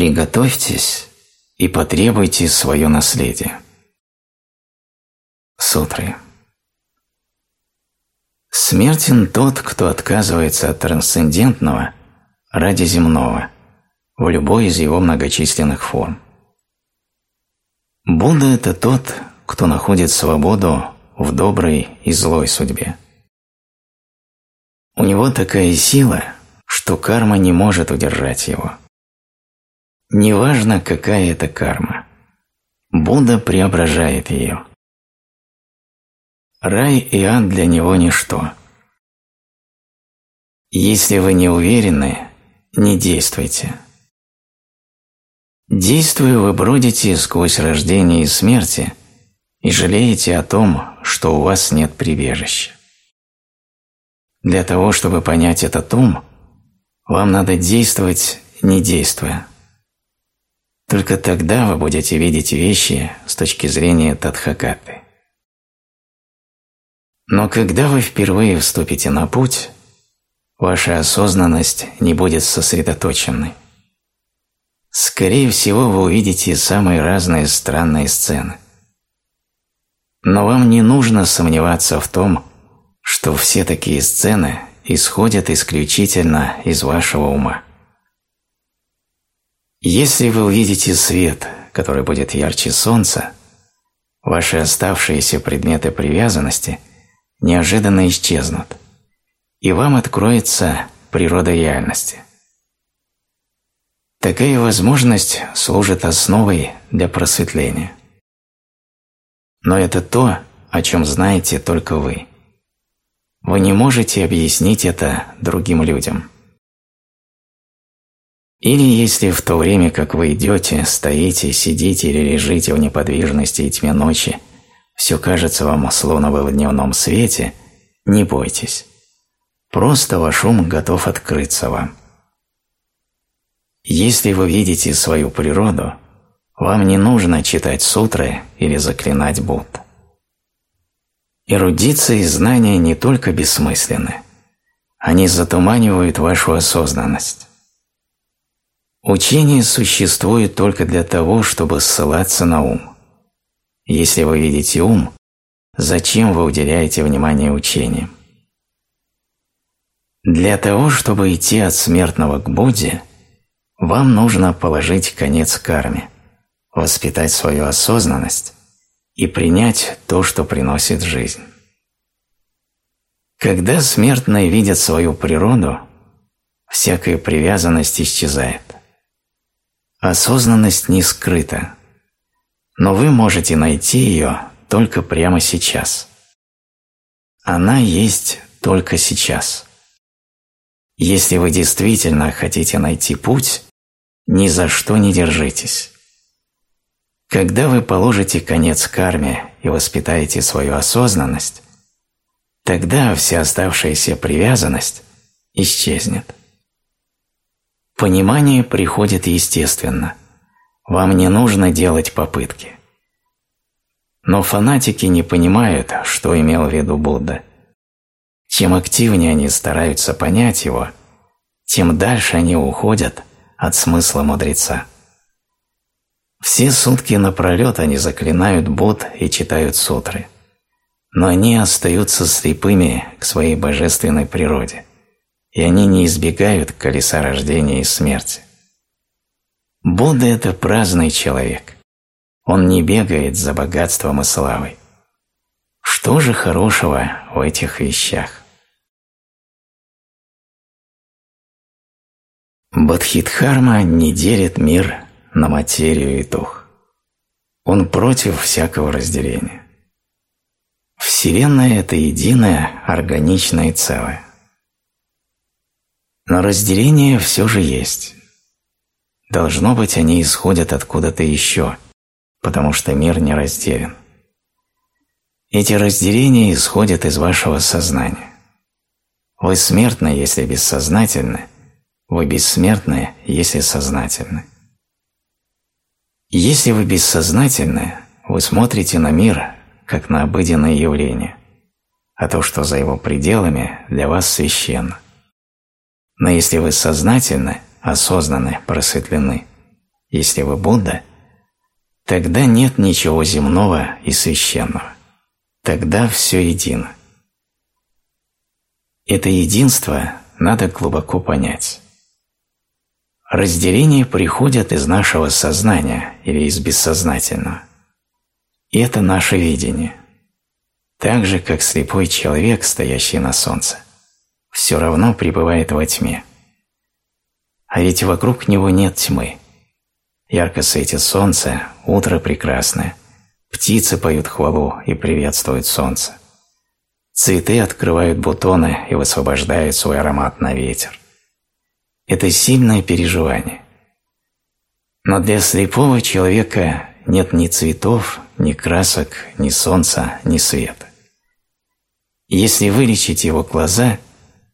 Приготовьтесь и потребуйте свое наследие. Сутры. Смертен тот, кто отказывается от трансцендентного ради земного в любой из его многочисленных форм. Будда – это тот, кто находит свободу в доброй и злой судьбе. У него такая сила, что карма не может удержать его. Неважно, какая это карма, Будда преображает ее. Рай и ад для него ничто. Если вы не уверены, не действуйте. Действуя, вы бродите сквозь рождение и смерти и жалеете о том, что у вас нет прибежища. Для того, чтобы понять этот ум, вам надо действовать, не действуя. Только тогда вы будете видеть вещи с точки зрения Тадхакаты. Но когда вы впервые вступите на путь, ваша осознанность не будет сосредоточенной. Скорее всего, вы увидите самые разные странные сцены. Но вам не нужно сомневаться в том, что все такие сцены исходят исключительно из вашего ума. Если вы увидите свет, который будет ярче солнца, ваши оставшиеся предметы привязанности – неожиданно исчезнут, и вам откроется природа реальности. Такая возможность служит основой для просветления. Но это то, о чем знаете только вы. Вы не можете объяснить это другим людям. Или если в то время, как вы идете, стоите, сидите или лежите в неподвижности и тьме ночи, все кажется вам словно вы в дневном свете, не бойтесь. Просто ваш ум готов открыться вам. Если вы видите свою природу, вам не нужно читать сутры или заклинать Будд. Эрудиция и знания не только бессмысленны, они затуманивают вашу осознанность. Учение существует только для того, чтобы ссылаться на ум. Если вы видите ум, зачем вы уделяете внимание учениям? Для того, чтобы идти от смертного к Будде, вам нужно положить конец карме, воспитать свою осознанность и принять то, что приносит жизнь. Когда смертные видят свою природу, всякая привязанность исчезает. Осознанность не скрыта, но вы можете найти ее только прямо сейчас. Она есть только сейчас. Если вы действительно хотите найти путь, ни за что не держитесь. Когда вы положите конец карме и воспитаете свою осознанность, тогда вся оставшаяся привязанность исчезнет. Понимание приходит естественно – вам не нужно делать попытки. Но фанатики не понимают, что имел в виду Будда. Чем активнее они стараются понять его, тем дальше они уходят от смысла мудреца. Все сутки напролет они заклинают Будд и читают сутры, но они остаются слепыми к своей божественной природе, и они не избегают колеса рождения и смерти. Будда – это праздный человек. Он не бегает за богатством и славой. Что же хорошего в этих вещах? Бодхидхарма не делит мир на материю и дух. Он против всякого разделения. Вселенная – это единое, органичное целое. Но разделение все же есть. Должно быть, они исходят откуда-то еще, потому что мир не разделен. Эти разделения исходят из вашего сознания. Вы смертны, если бессознательны, вы бессмертны, если сознательны. Если вы бессознательны, вы смотрите на мир как на обыденное явление, а то, что за его пределами, для вас священно. Но если вы сознательны, осознаны, просветлены, если вы Будда, тогда нет ничего земного и священного. Тогда все едино. Это единство надо глубоко понять. Разделения приходят из нашего сознания или из бессознательного. И это наше видение. Так же, как слепой человек, стоящий на солнце, все равно пребывает во тьме. А ведь вокруг него нет тьмы. Ярко светит солнце, утро прекрасное, птицы поют хвалу и приветствуют солнце. Цветы открывают бутоны и высвобождают свой аромат на ветер. Это сильное переживание. Но для слепого человека нет ни цветов, ни красок, ни солнца, ни света. Если вылечить его глаза,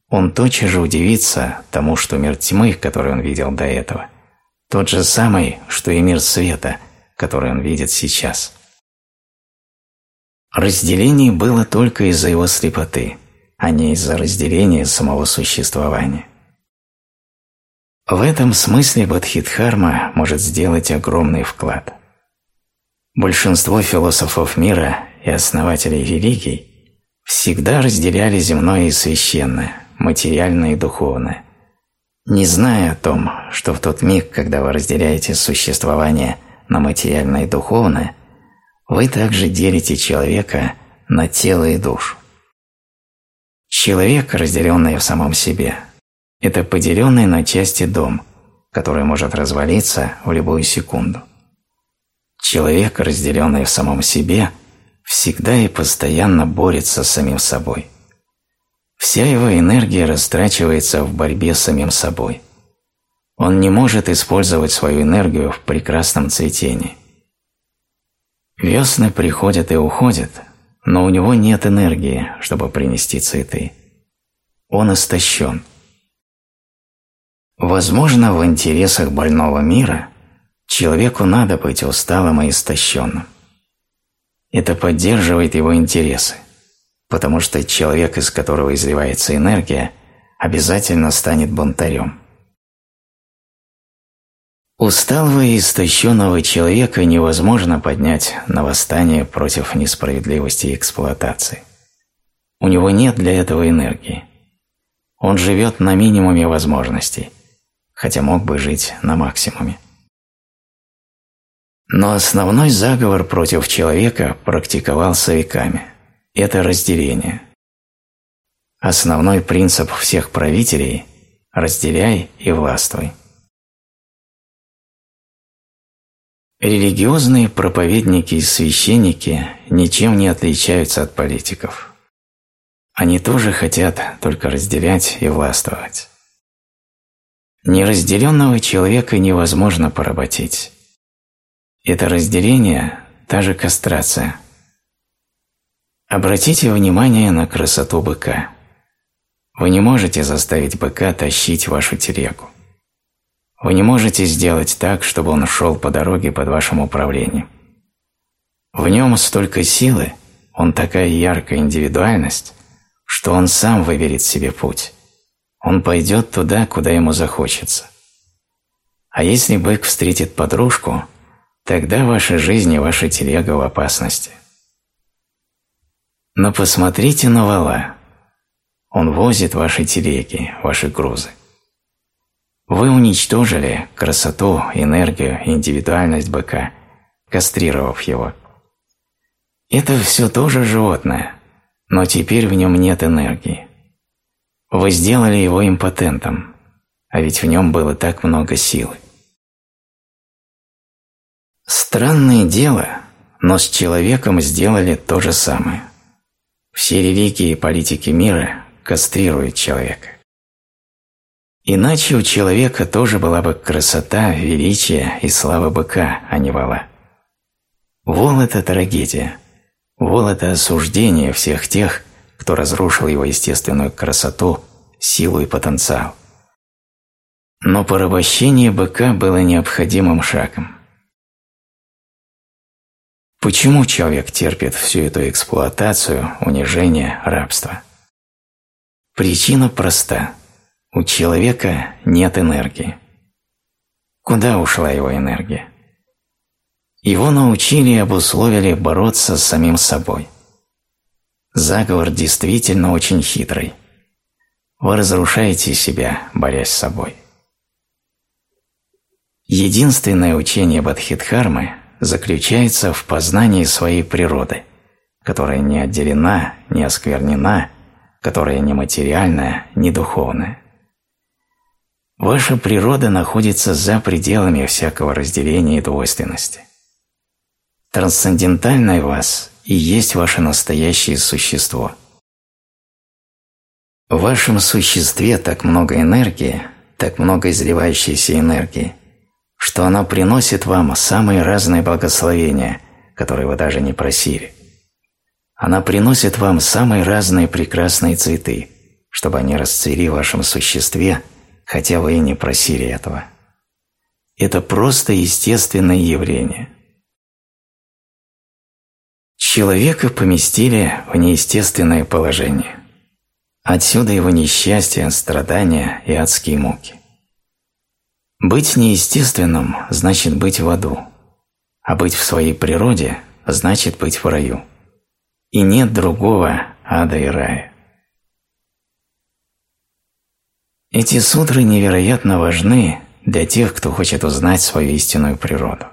он тотчас же удивится тому, что мир тьмы, который он видел до этого, тот же самый, что и мир света, который он видит сейчас. Разделение было только из-за его слепоты, а не из-за разделения самого существования. В этом смысле Бодхидхарма может сделать огромный вклад. Большинство философов мира и основателей религий всегда разделяли земное и священное, материальное и духовное, не зная о том, что в тот миг, когда вы разделяете существование на материальное и духовное, вы также делите человека на тело и душу. Человек, разделенный в самом себе, это поделенный на части дом, который может развалиться в любую секунду. Человек, разделенный в самом себе, всегда и постоянно борется с самим собой. Вся его энергия растрачивается в борьбе с самим собой. Он не может использовать свою энергию в прекрасном цветении. Весны приходят и уходят, но у него нет энергии, чтобы принести цветы. Он истощен – Возможно, в интересах больного мира человеку надо быть усталым и истощенным. Это поддерживает его интересы, потому что человек, из которого изливается энергия, обязательно станет бунтарем. Усталого и истощенного человека невозможно поднять на восстание против несправедливости и эксплуатации. У него нет для этого энергии. Он живет на минимуме возможностей, хотя мог бы жить на максимуме. Но основной заговор против человека практиковался веками. Это разделение. Основной принцип всех правителей – разделяй и властвуй. Религиозные проповедники и священники ничем не отличаются от политиков. Они тоже хотят только разделять и властвовать. Неразделенного человека невозможно поработить. Это разделение – та же кастрация. Обратите внимание на красоту быка. Вы не можете заставить быка тащить вашу телегу. Вы не можете сделать так, чтобы он шел по дороге под вашим управлением. В нем столько силы, он такая яркая индивидуальность, что он сам выберет себе путь. Он пойдет туда, куда ему захочется. А если бык встретит подружку, тогда ваша жизнь и ваша телега в опасности. Но посмотрите на вала. Он возит ваши телеги, ваши грузы. Вы уничтожили красоту, энергию, индивидуальность быка, кастрировав его. Это все тоже животное, но теперь в нем нет энергии. Вы сделали его импотентом, а ведь в нем было так много силы. Странное дело, но с человеком сделали то же самое. Все религии и политики мира кастрируют человека. Иначе у человека тоже была бы красота, величие и слава быка, а не вала. Вол – это трагедия. Вол – это осуждение всех тех, кто разрушил его естественную красоту, силу и потенциал. Но порабощение быка было необходимым шагом. Почему человек терпит всю эту эксплуатацию, унижение, рабство? Причина проста. У человека нет энергии. Куда ушла его энергия? Его научили и обусловили бороться с самим собой. Заговор действительно очень хитрый. Вы разрушаете себя, борясь с собой. Единственное учение Бадхидхармы заключается в познании своей природы, которая не отделена, не осквернена, которая не материальная, не духовная. Ваша природа находится за пределами всякого разделения и двойственности. Трансцендентальное вас и есть ваше настоящее существо. В вашем существе так много энергии, так много изливающейся энергии, что она приносит вам самые разные благословения, которые вы даже не просили. Она приносит вам самые разные прекрасные цветы, чтобы они расцвели в вашем существе, хотя вы и не просили этого. Это просто естественное явление – Человека поместили в неестественное положение. Отсюда его несчастье, страдания и адские муки. Быть неестественным значит быть в аду, а быть в своей природе значит быть в раю. И нет другого ада и рая. Эти сутры невероятно важны для тех, кто хочет узнать свою истинную природу.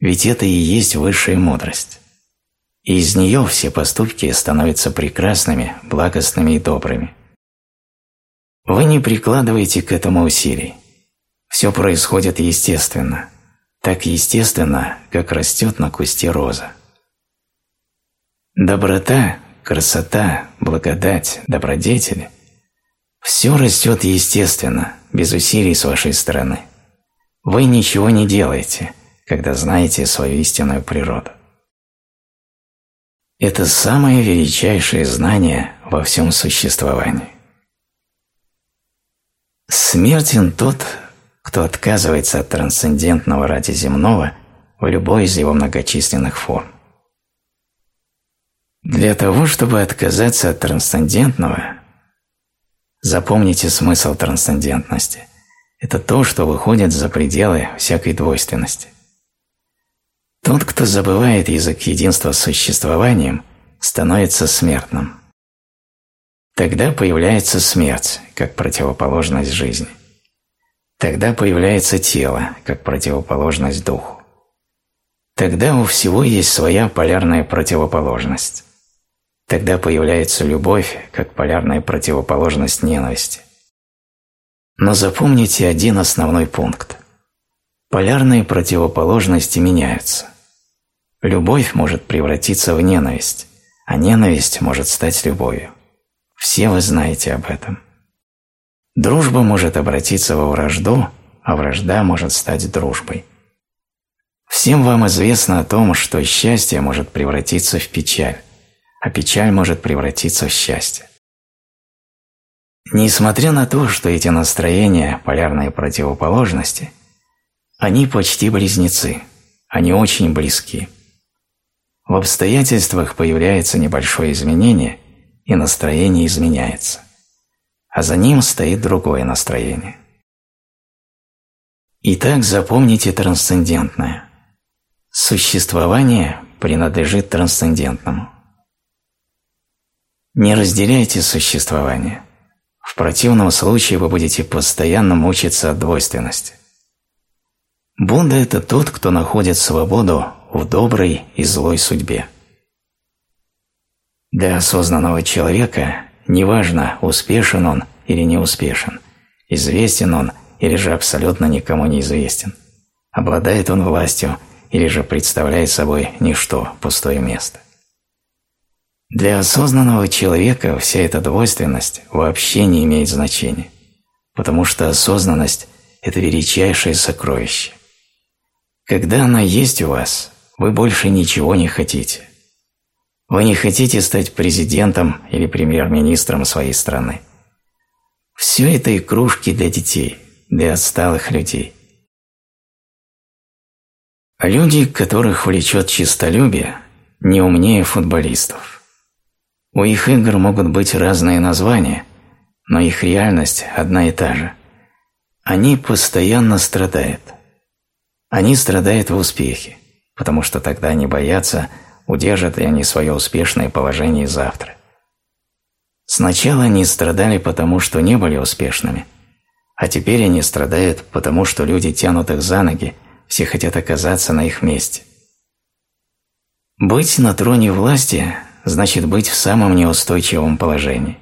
Ведь это и есть высшая мудрость и из нее все поступки становятся прекрасными, благостными и добрыми. Вы не прикладываете к этому усилий. Все происходит естественно, так естественно, как растет на кусте роза. Доброта, красота, благодать, добродетель – все растет естественно, без усилий с вашей стороны. Вы ничего не делаете, когда знаете свою истинную природу. Это самое величайшее знание во всем существовании. Смертен тот, кто отказывается от трансцендентного ради земного в любой из его многочисленных форм. Для того, чтобы отказаться от трансцендентного, запомните смысл трансцендентности. Это то, что выходит за пределы всякой двойственности – тот, кто забывает язык единства с существованием, становится смертным. Тогда появляется смерть, как противоположность жизни. Тогда появляется тело, как противоположность духу. Тогда у всего есть своя полярная противоположность. Тогда появляется любовь, как полярная противоположность ненависти. Но запомните один основной пункт. Полярные противоположности меняются. Любовь может превратиться в ненависть, а ненависть может стать любовью. Все вы знаете об этом. Дружба может обратиться во вражду, а вражда может стать дружбой. Всем вам известно о том, что счастье может превратиться в печаль, а печаль может превратиться в счастье. Несмотря на то, что эти настроения – полярные противоположности, они почти близнецы, они очень близки – в обстоятельствах появляется небольшое изменение, и настроение изменяется. А за ним стоит другое настроение. Итак, запомните трансцендентное. Существование принадлежит трансцендентному. Не разделяйте существование. В противном случае вы будете постоянно мучиться от двойственности. Будда – это тот, кто находит свободу в доброй и злой судьбе. Для осознанного человека неважно, успешен он или не успешен, известен он или же абсолютно никому не известен, обладает он властью или же представляет собой ничто, пустое место. Для осознанного человека вся эта двойственность вообще не имеет значения, потому что осознанность – это величайшее сокровище. Когда она есть у вас, вы больше ничего не хотите. Вы не хотите стать президентом или премьер-министром своей страны. Все это игрушки для детей, для отсталых людей. Люди, которых влечет чистолюбие, не умнее футболистов. У их игр могут быть разные названия, но их реальность одна и та же. Они постоянно страдают. Они страдают в успехе, потому что тогда они боятся, удержат ли они свое успешное положение завтра. Сначала они страдали потому, что не были успешными, а теперь они страдают потому, что люди тянут их за ноги, все хотят оказаться на их месте. Быть на троне власти значит быть в самом неустойчивом положении.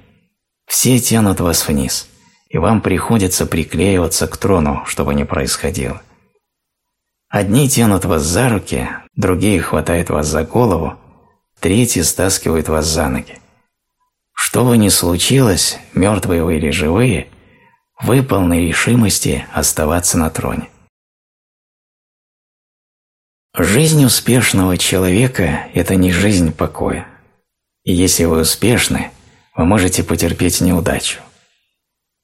Все тянут вас вниз, и вам приходится приклеиваться к трону, чтобы не происходило. Одни тянут вас за руки, другие хватают вас за голову, третьи стаскивают вас за ноги. Что бы ни случилось, мертвые вы или живые, вы полны решимости оставаться на троне. Жизнь успешного человека – это не жизнь покоя. И если вы успешны, вы можете потерпеть неудачу.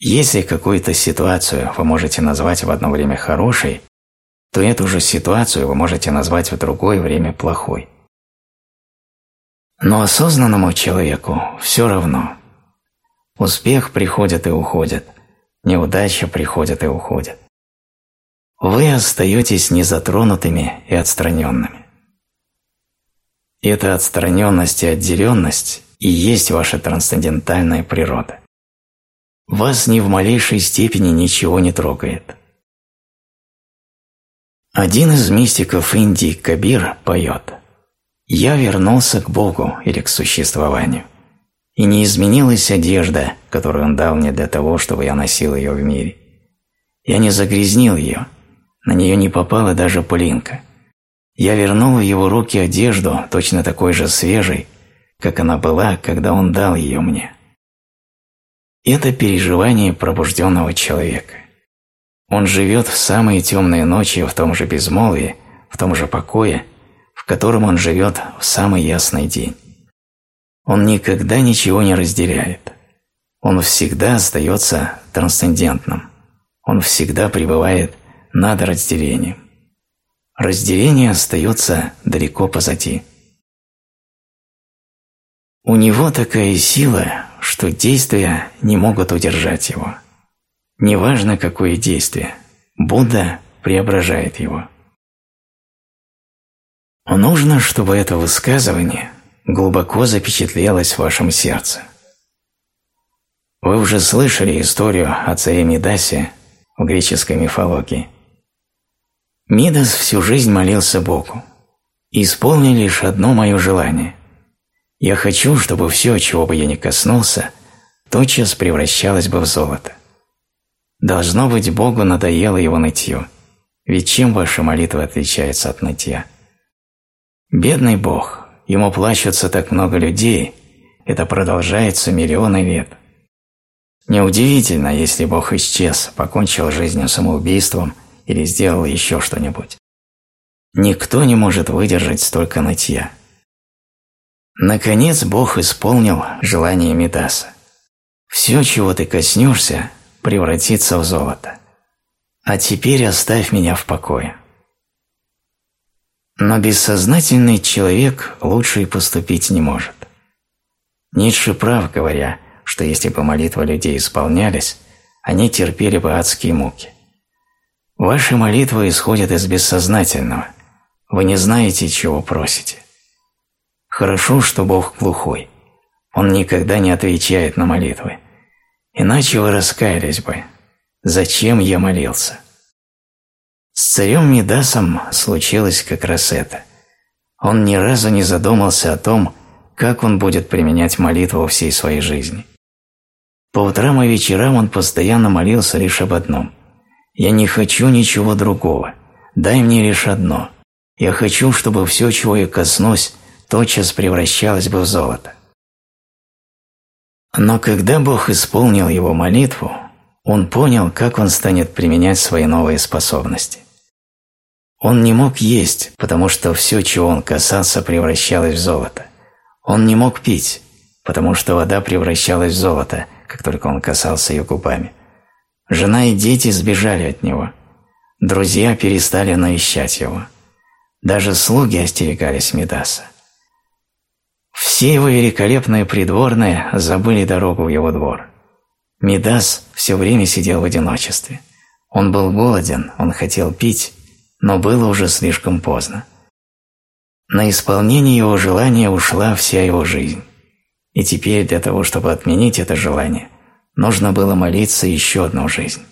Если какую-то ситуацию вы можете назвать в одно время хорошей, то эту же ситуацию вы можете назвать в другое время плохой. Но осознанному человеку все равно. Успех приходит и уходит, неудача приходит и уходит. Вы остаетесь незатронутыми и отстраненными. Эта отстраненность и отделенность и есть ваша трансцендентальная природа. Вас ни в малейшей степени ничего не трогает. Один из мистиков Индии, Кабир, поет «Я вернулся к Богу или к существованию, и не изменилась одежда, которую Он дал мне для того, чтобы я носил ее в мире. Я не загрязнил ее, на нее не попала даже пылинка. Я вернул в его руки одежду, точно такой же свежей, как она была, когда он дал ее мне. Это переживание пробужденного человека. Он живет в самые темные ночи в том же безмолвии, в том же покое, в котором он живет в самый ясный день. Он никогда ничего не разделяет. Он всегда остается трансцендентным. Он всегда пребывает над разделением. Разделение остается далеко позади. У него такая сила, что действия не могут удержать его. Неважно, какое действие, Будда преображает его. Нужно, чтобы это высказывание глубоко запечатлелось в вашем сердце. Вы уже слышали историю о царе Мидасе в греческой мифологии. Мидас всю жизнь молился Богу. «Исполни лишь одно мое желание. Я хочу, чтобы все, чего бы я ни коснулся, тотчас превращалось бы в золото. Должно быть, Богу надоело его нытье. Ведь чем ваша молитва отличается от нытья? Бедный Бог, ему плачутся так много людей, это продолжается миллионы лет. Неудивительно, если Бог исчез, покончил жизнью самоубийством или сделал еще что-нибудь. Никто не может выдержать столько нытья. Наконец Бог исполнил желание Медаса. Все, чего ты коснешься, превратится в золото. А теперь оставь меня в покое. Но бессознательный человек лучше и поступить не может. Ницше прав, говоря, что если бы молитвы людей исполнялись, они терпели бы адские муки. Ваши молитвы исходят из бессознательного. Вы не знаете, чего просите. Хорошо, что Бог глухой. Он никогда не отвечает на молитвы. Иначе вы раскаялись бы. Зачем я молился? С царем Мидасом случилось как раз это. Он ни разу не задумался о том, как он будет применять молитву всей своей жизни. По утрам и вечерам он постоянно молился лишь об одном. «Я не хочу ничего другого. Дай мне лишь одно. Я хочу, чтобы все, чего я коснусь, тотчас превращалось бы в золото». Но когда Бог исполнил его молитву, он понял, как он станет применять свои новые способности. Он не мог есть, потому что все, чего он касался, превращалось в золото. Он не мог пить, потому что вода превращалась в золото, как только он касался ее губами. Жена и дети сбежали от него. Друзья перестали навещать его. Даже слуги остерегались Медаса. Все его великолепные придворные забыли дорогу в его двор. Мидас все время сидел в одиночестве. Он был голоден, он хотел пить, но было уже слишком поздно. На исполнение его желания ушла вся его жизнь. И теперь для того, чтобы отменить это желание, нужно было молиться еще одну жизнь.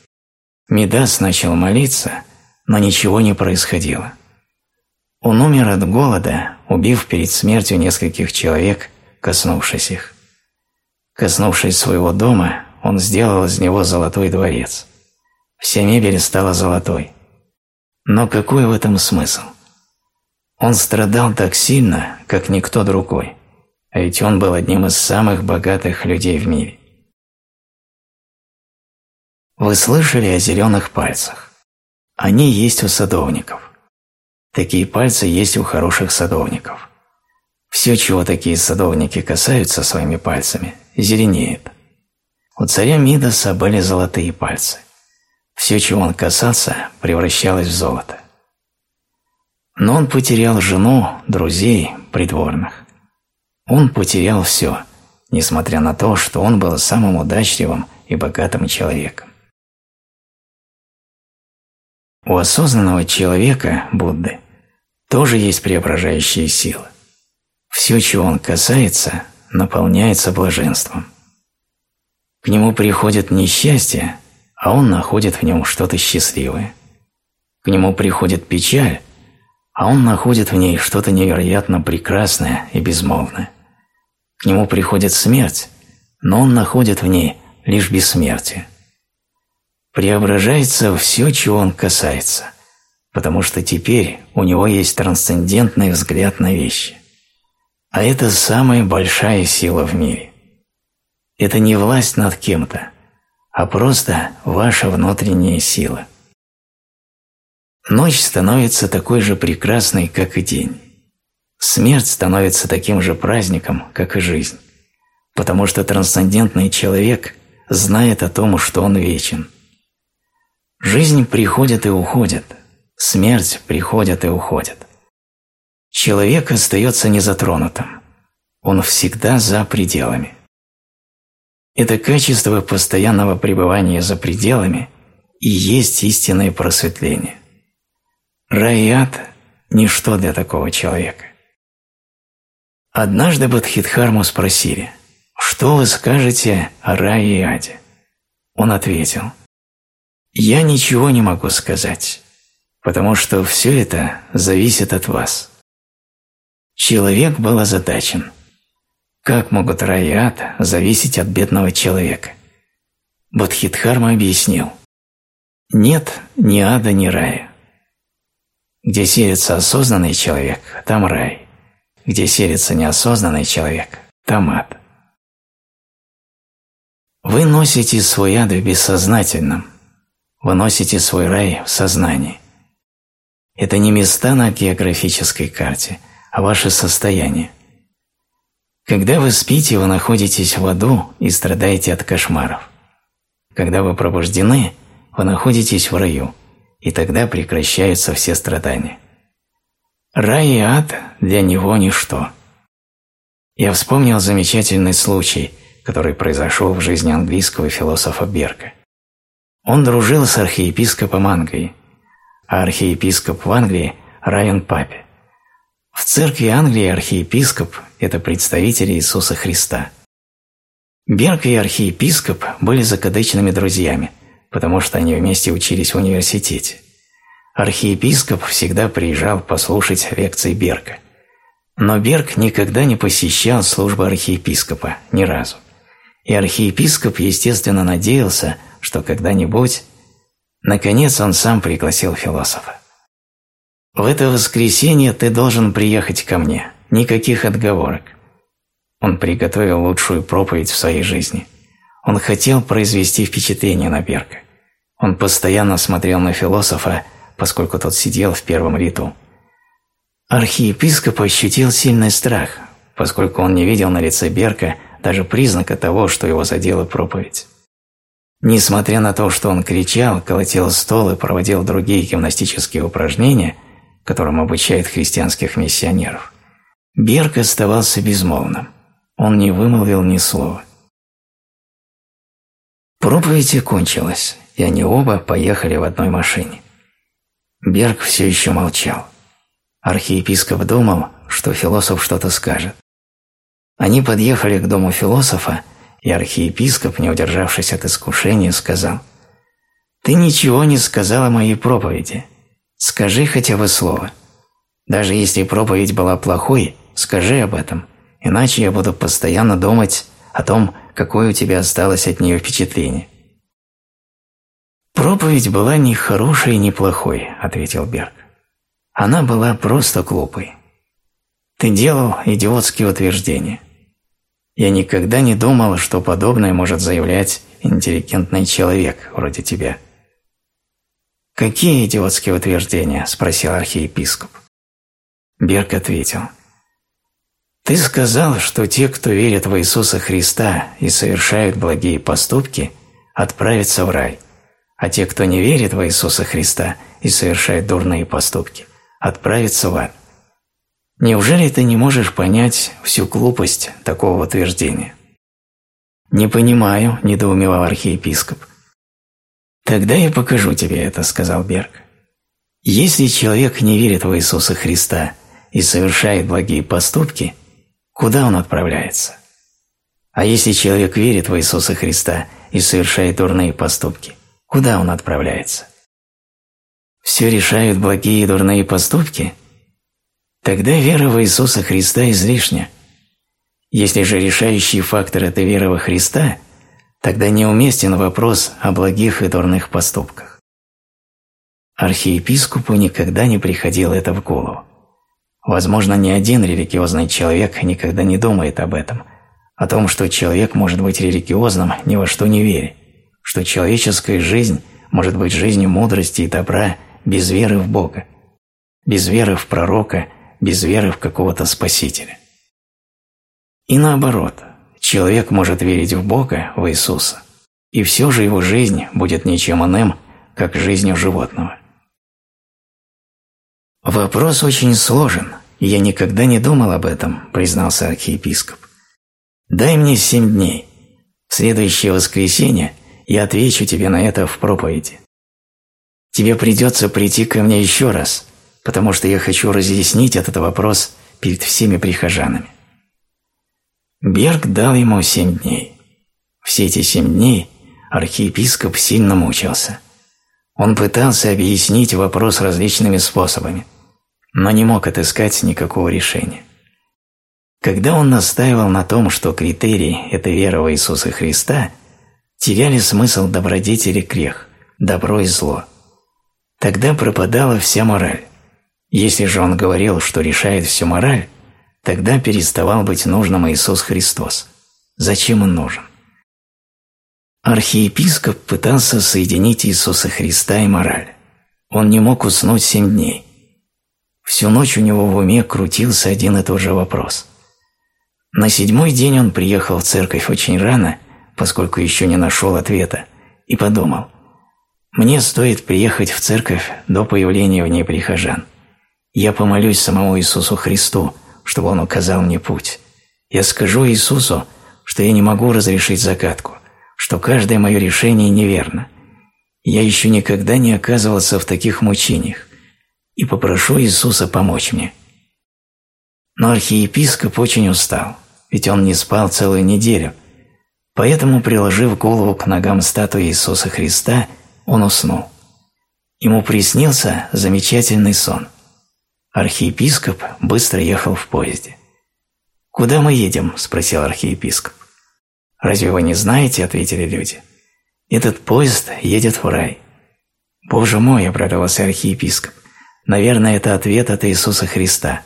Мидас начал молиться, но ничего не происходило. Он умер от голода, убив перед смертью нескольких человек, коснувшись их. Коснувшись своего дома, он сделал из него золотой дворец. Вся мебель стала золотой. Но какой в этом смысл? Он страдал так сильно, как никто другой, а ведь он был одним из самых богатых людей в мире. Вы слышали о зеленых пальцах? Они есть у садовников. Такие пальцы есть у хороших садовников. Все, чего такие садовники касаются своими пальцами, зеленеет. У царя Мидаса были золотые пальцы. Все, чего он касался, превращалось в золото. Но он потерял жену, друзей, придворных. Он потерял все, несмотря на то, что он был самым удачливым и богатым человеком. У осознанного человека, Будды, тоже есть преображающая сила. Все, чего он касается, наполняется блаженством. К нему приходит несчастье, а он находит в нем что-то счастливое. К нему приходит печаль, а он находит в ней что-то невероятно прекрасное и безмолвное. К нему приходит смерть, но он находит в ней лишь бессмертие. Преображается все, чего он касается, потому что теперь у него есть трансцендентный взгляд на вещи. А это самая большая сила в мире. Это не власть над кем-то, а просто ваша внутренняя сила. Ночь становится такой же прекрасной, как и день. Смерть становится таким же праздником, как и жизнь, потому что трансцендентный человек знает о том, что он вечен. Жизнь приходит и уходит, смерть приходит и уходит. Человек остается незатронутым, он всегда за пределами. Это качество постоянного пребывания за пределами и есть истинное просветление. Рай и ад – ничто для такого человека. Однажды Бадхидхарму спросили, что вы скажете о рае и аде? Он ответил, я ничего не могу сказать, потому что все это зависит от вас. Человек был озадачен – как могут рай и ад зависеть от бедного человека? Бодхидхарма объяснил. Нет ни ада, ни рая. Где селится осознанный человек, там рай. Где селится неосознанный человек, там ад. Вы носите свой ад в бессознательном. Вы носите свой рай в сознании. Это не места на географической карте, а ваше состояние – когда вы спите, вы находитесь в аду и страдаете от кошмаров. Когда вы пробуждены, вы находитесь в раю, и тогда прекращаются все страдания. Рай и ад для него ничто. Я вспомнил замечательный случай, который произошел в жизни английского философа Берка. Он дружил с архиепископом Англии, а архиепископ в Англии равен папе. В церкви Англии архиепископ – это представитель Иисуса Христа. Берг и архиепископ были закадычными друзьями, потому что они вместе учились в университете. Архиепископ всегда приезжал послушать лекции Берга. Но Берг никогда не посещал службы архиепископа, ни разу. И архиепископ, естественно, надеялся, что когда-нибудь... Наконец он сам пригласил философа. В это воскресенье ты должен приехать ко мне. Никаких отговорок. Он приготовил лучшую проповедь в своей жизни. Он хотел произвести впечатление на Берка. Он постоянно смотрел на философа, поскольку тот сидел в первом ряду. Архиепископ ощутил сильный страх, поскольку он не видел на лице Берка даже признака того, что его задела проповедь. Несмотря на то, что он кричал, колотил стол и проводил другие гимнастические упражнения, которым обучают христианских миссионеров, Берг оставался безмолвным. Он не вымолвил ни слова. Проповедь кончилась, и они оба поехали в одной машине. Берг все еще молчал. Архиепископ думал, что философ что-то скажет. Они подъехали к дому философа, и архиепископ, не удержавшись от искушения, сказал «Ты ничего не сказал о моей проповеди. Скажи хотя бы слово. Даже если проповедь была плохой, скажи об этом, иначе я буду постоянно думать о том, какое у тебя осталось от нее впечатление». «Проповедь была ни хорошей, ни плохой», – ответил Берг. «Она была просто глупой. Ты делал идиотские утверждения. Я никогда не думал, что подобное может заявлять интеллигентный человек вроде тебя». «Какие идиотские утверждения?» – спросил архиепископ. Берг ответил. «Ты сказал, что те, кто верит в Иисуса Христа и совершают благие поступки, отправятся в рай, а те, кто не верит в Иисуса Христа и совершает дурные поступки, отправятся в ад. Неужели ты не можешь понять всю глупость такого утверждения?» «Не понимаю», – недоумевал архиепископ. «Тогда я покажу тебе это», – сказал Берг. «Если человек не верит в Иисуса Христа и совершает благие поступки, куда он отправляется? А если человек верит в Иисуса Христа и совершает дурные поступки, куда он отправляется? Все решают благие и дурные поступки? Тогда вера в Иисуса Христа излишня. Если же решающий фактор – это вера во Христа, тогда неуместен вопрос о благих и дурных поступках. Архиепископу никогда не приходило это в голову. Возможно, ни один религиозный человек никогда не думает об этом, о том, что человек может быть религиозным, ни во что не веря, что человеческая жизнь может быть жизнью мудрости и добра без веры в Бога, без веры в пророка, без веры в какого-то спасителя. И наоборот, человек может верить в Бога, в Иисуса, и все же его жизнь будет ничем иным, как жизнью животного. «Вопрос очень сложен, я никогда не думал об этом», – признался архиепископ. «Дай мне семь дней. В следующее воскресенье я отвечу тебе на это в проповеди. Тебе придется прийти ко мне еще раз, потому что я хочу разъяснить этот вопрос перед всеми прихожанами». Берг дал ему семь дней. Все эти семь дней архиепископ сильно мучился. Он пытался объяснить вопрос различными способами – но не мог отыскать никакого решения. Когда он настаивал на том, что критерий – это вера в Иисуса Христа, теряли смысл добродетели грех, добро и зло. Тогда пропадала вся мораль. Если же он говорил, что решает всю мораль, тогда переставал быть нужным Иисус Христос. Зачем он нужен? Архиепископ пытался соединить Иисуса Христа и мораль. Он не мог уснуть семь дней. Всю ночь у него в уме крутился один и тот же вопрос. На седьмой день он приехал в церковь очень рано, поскольку еще не нашел ответа, и подумал, «Мне стоит приехать в церковь до появления в ней прихожан. Я помолюсь самому Иисусу Христу, чтобы Он указал мне путь. Я скажу Иисусу, что я не могу разрешить загадку, что каждое мое решение неверно. Я еще никогда не оказывался в таких мучениях, и попрошу Иисуса помочь мне. Но архиепископ очень устал, ведь он не спал целую неделю, поэтому, приложив голову к ногам статуи Иисуса Христа, он уснул. Ему приснился замечательный сон. Архиепископ быстро ехал в поезде. «Куда мы едем?» – спросил архиепископ. «Разве вы не знаете?» – ответили люди. «Этот поезд едет в рай». «Боже мой!» – обрадовался архиепископ. Наверное, это ответ от Иисуса Христа.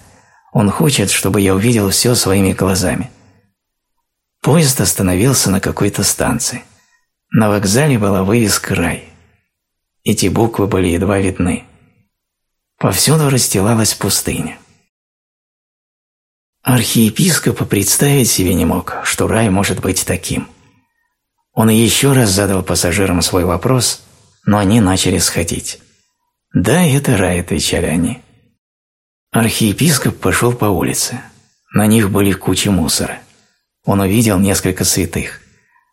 Он хочет, чтобы я увидел все своими глазами. Поезд остановился на какой-то станции. На вокзале была вывеска «Рай». Эти буквы были едва видны. Повсюду расстилалась пустыня. Архиепископ представить себе не мог, что рай может быть таким. Он еще раз задал пассажирам свой вопрос, но они начали сходить. «Да, это рай», – отвечали они. Архиепископ пошел по улице. На них были кучи мусора. Он увидел несколько святых.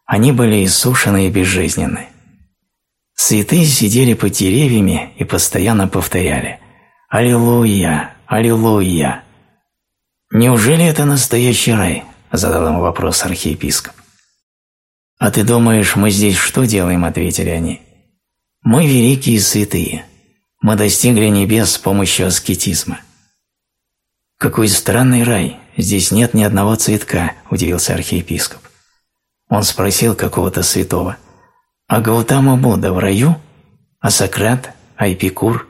Они были иссушены и безжизненны. Святые сидели под деревьями и постоянно повторяли «Аллилуйя! Аллилуйя!» «Неужели это настоящий рай?» – задал ему вопрос архиепископ. «А ты думаешь, мы здесь что делаем?» – ответили они. «Мы великие святые. Мы достигли небес с помощью аскетизма». «Какой странный рай! Здесь нет ни одного цветка», – удивился архиепископ. Он спросил какого-то святого. «А Гаутама Будда в раю? А Сократ? А Эпикур?»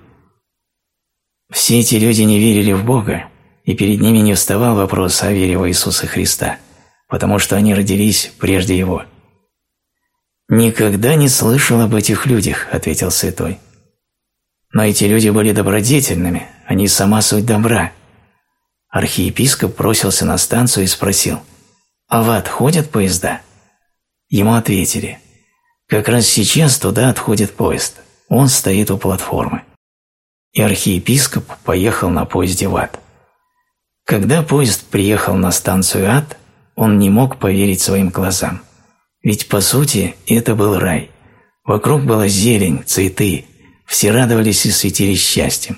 Все эти люди не верили в Бога, и перед ними не вставал вопрос о вере в Иисуса Христа, потому что они родились прежде Его. «Никогда не слышал об этих людях», – ответил святой. «Но эти люди были добродетельными, они сама суть добра». Архиепископ бросился на станцию и спросил, «А в ад ходят поезда?» Ему ответили, «Как раз сейчас туда отходит поезд, он стоит у платформы». И архиепископ поехал на поезде в ад. Когда поезд приехал на станцию ад, он не мог поверить своим глазам. Ведь, по сути, это был рай. Вокруг была зелень, цветы, все радовались и светились счастьем.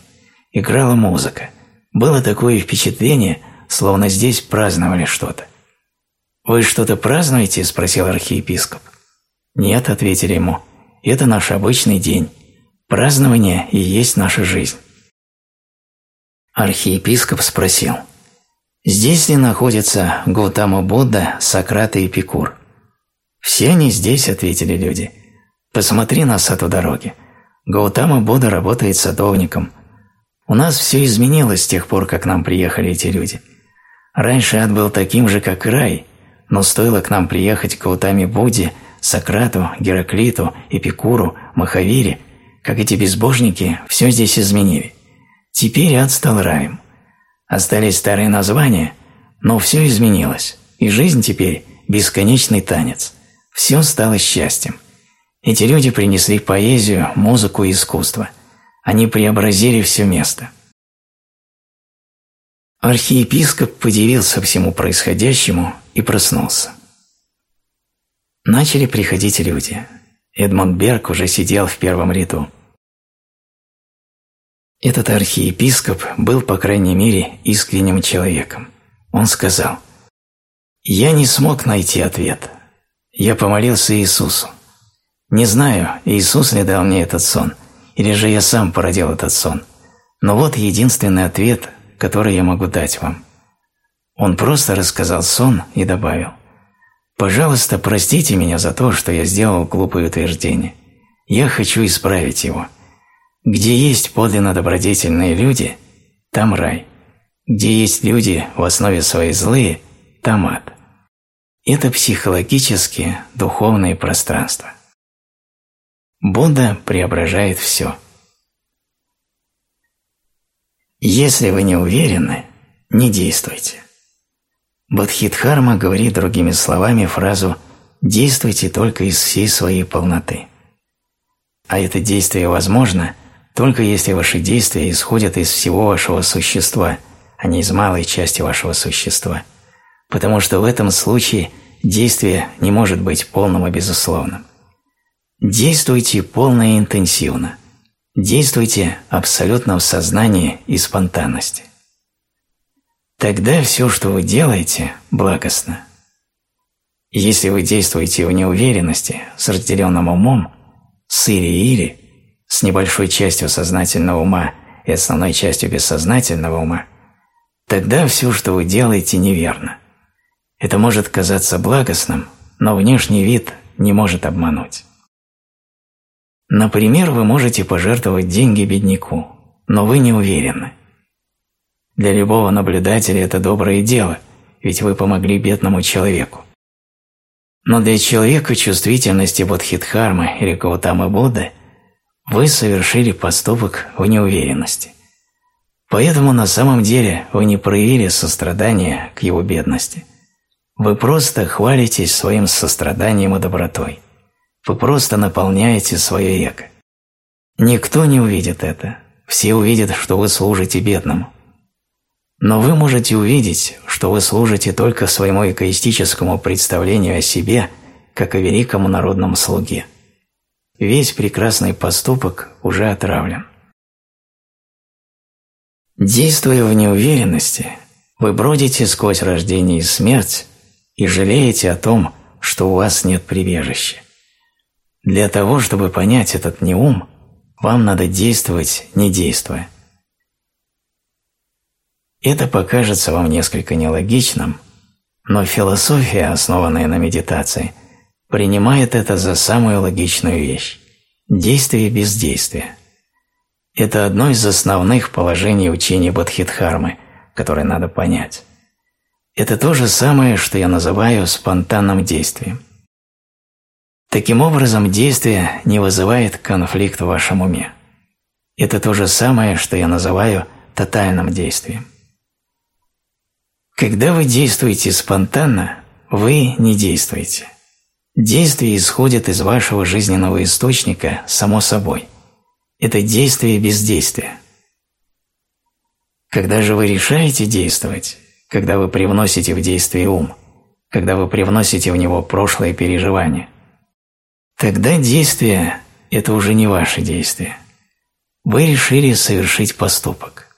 Играла музыка. Было такое впечатление, словно здесь праздновали что-то. «Вы что-то празднуете?» – спросил архиепископ. «Нет», – ответили ему, – «это наш обычный день. Празднование и есть наша жизнь». Архиепископ спросил, «Здесь ли находятся Гутама Будда, Сократ и Эпикур?» «Все они здесь», — ответили люди. «Посмотри на саду дороги. Гаутама Будда работает садовником. У нас все изменилось с тех пор, как нам приехали эти люди. Раньше ад был таким же, как рай, но стоило к нам приехать к Гаутаме Будде, Сократу, Гераклиту, Эпикуру, Махавире, как эти безбожники все здесь изменили. Теперь ад стал раем. Остались старые названия, но все изменилось, и жизнь теперь – бесконечный танец. Все стало счастьем. Эти люди принесли поэзию, музыку и искусство. Они преобразили все место. Архиепископ подивился всему происходящему и проснулся. Начали приходить люди. Эдмонд Берг уже сидел в первом ряду. Этот архиепископ был, по крайней мере, искренним человеком. Он сказал, «Я не смог найти ответ, я помолился Иисусу. Не знаю, Иисус ли дал мне этот сон, или же я сам породил этот сон. Но вот единственный ответ, который я могу дать вам. Он просто рассказал сон и добавил. «Пожалуйста, простите меня за то, что я сделал глупое утверждение. Я хочу исправить его. Где есть подлинно добродетельные люди, там рай. Где есть люди в основе своей злые, там ад это психологические, духовные пространства. Будда преображает все. Если вы не уверены, не действуйте. Бодхидхарма говорит другими словами фразу «действуйте только из всей своей полноты». А это действие возможно только если ваши действия исходят из всего вашего существа, а не из малой части вашего существа – потому что в этом случае действие не может быть полным и безусловным. Действуйте полно и интенсивно. Действуйте абсолютно в сознании и спонтанности. Тогда все, что вы делаете, благостно. Если вы действуете в неуверенности, с разделенным умом, с или-или, с небольшой частью сознательного ума и основной частью бессознательного ума, тогда все, что вы делаете, неверно. Это может казаться благостным, но внешний вид не может обмануть. Например, вы можете пожертвовать деньги бедняку, но вы не уверены. Для любого наблюдателя это доброе дело, ведь вы помогли бедному человеку. Но для человека чувствительности Бодхидхармы или Гаутамы Будды вы совершили поступок в неуверенности. Поэтому на самом деле вы не проявили сострадания к его бедности – вы просто хвалитесь своим состраданием и добротой. Вы просто наполняете свое эго. Никто не увидит это. Все увидят, что вы служите бедному. Но вы можете увидеть, что вы служите только своему эгоистическому представлению о себе, как о великому народном слуге. Весь прекрасный поступок уже отравлен. Действуя в неуверенности, вы бродите сквозь рождение и смерть и жалеете о том, что у вас нет прибежища. Для того, чтобы понять этот неум, вам надо действовать, не действуя. Это покажется вам несколько нелогичным, но философия, основанная на медитации, принимает это за самую логичную вещь – действие без действия. Это одно из основных положений учения Бодхидхармы, которое надо понять. Это то же самое, что я называю спонтанным действием. Таким образом, действие не вызывает конфликт в вашем уме. Это то же самое, что я называю тотальным действием. Когда вы действуете спонтанно, вы не действуете. Действие исходит из вашего жизненного источника само собой. Это действие без действия. Когда же вы решаете действовать, когда вы привносите в действие ум, когда вы привносите в него прошлое переживание, тогда действие – это уже не ваше действие. Вы решили совершить поступок.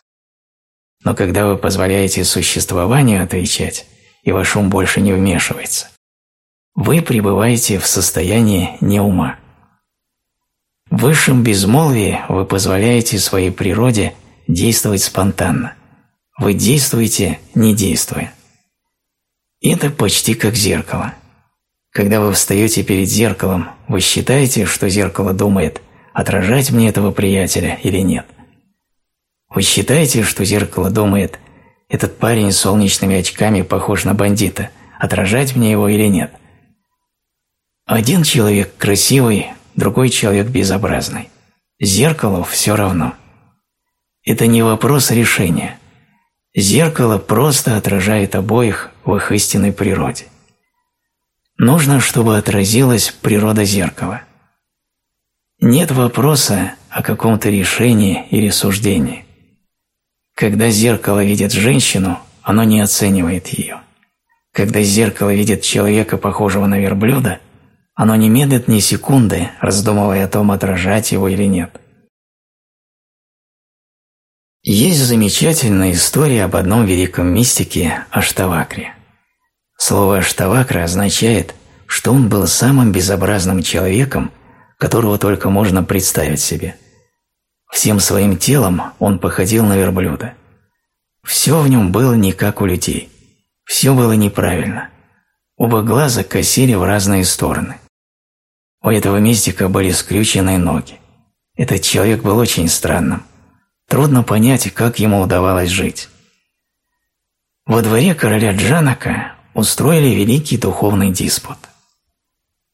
Но когда вы позволяете существованию отвечать, и ваш ум больше не вмешивается, вы пребываете в состоянии неума. В высшем безмолвии вы позволяете своей природе действовать спонтанно. Вы действуете, не действуя. Это почти как зеркало. Когда вы встаете перед зеркалом, вы считаете, что зеркало думает, отражать мне этого приятеля или нет – вы считаете, что зеркало думает, этот парень с солнечными очками похож на бандита, отражать мне его или нет? Один человек красивый, другой человек безобразный. Зеркалу все равно. Это не вопрос решения. Зеркало просто отражает обоих в их истинной природе. Нужно, чтобы отразилась природа зеркала. Нет вопроса о каком-то решении или суждении. Когда зеркало видит женщину, оно не оценивает ее. Когда зеркало видит человека, похожего на верблюда, оно не медлит ни секунды, раздумывая о том, отражать его или нет. Есть замечательная история об одном великом мистике Аштавакре. Слово Аштавакра означает, что он был самым безобразным человеком, которого только можно представить себе – Всем своим телом он походил на верблюда. Все в нем было не как у людей. Все было неправильно. Оба глаза косили в разные стороны. У этого мистика были скрюченные ноги. Этот человек был очень странным. Трудно понять, как ему удавалось жить. Во дворе короля Джанака устроили великий духовный диспут.